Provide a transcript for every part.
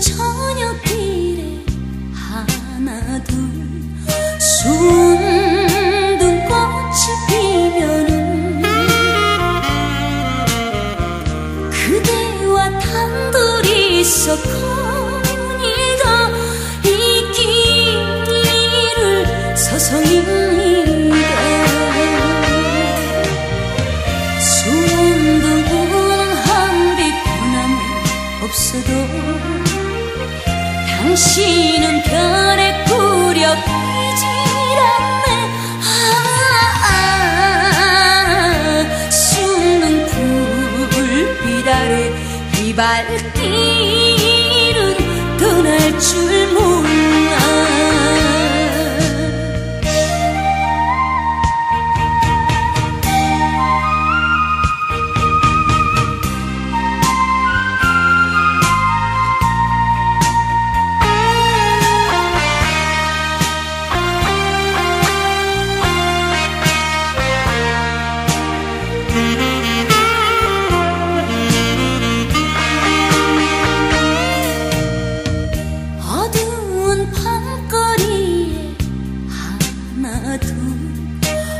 저녁길에 하나 둘 순둥 꽃이 피면은 그대와 단둘이서 당신은 별에 꾸려 피질 않네. 아, 아, 숨는 불빛 아래 이 발길은 떠날 줄 몰라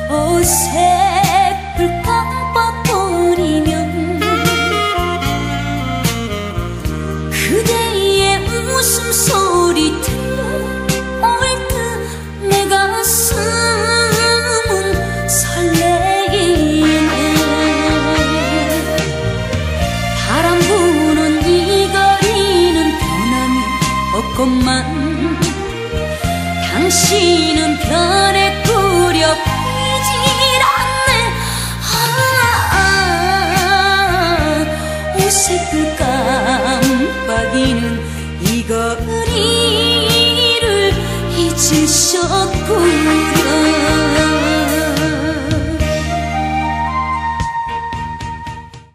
어색불 깜빡거리면 그대의 웃음소리 들려올 듯 내 가슴은 설레이네. 바람 부는 이 거리는 변함이 없건만 당신은 별에 아, 오색불 깜빡이는 이 거리를 잊으셨고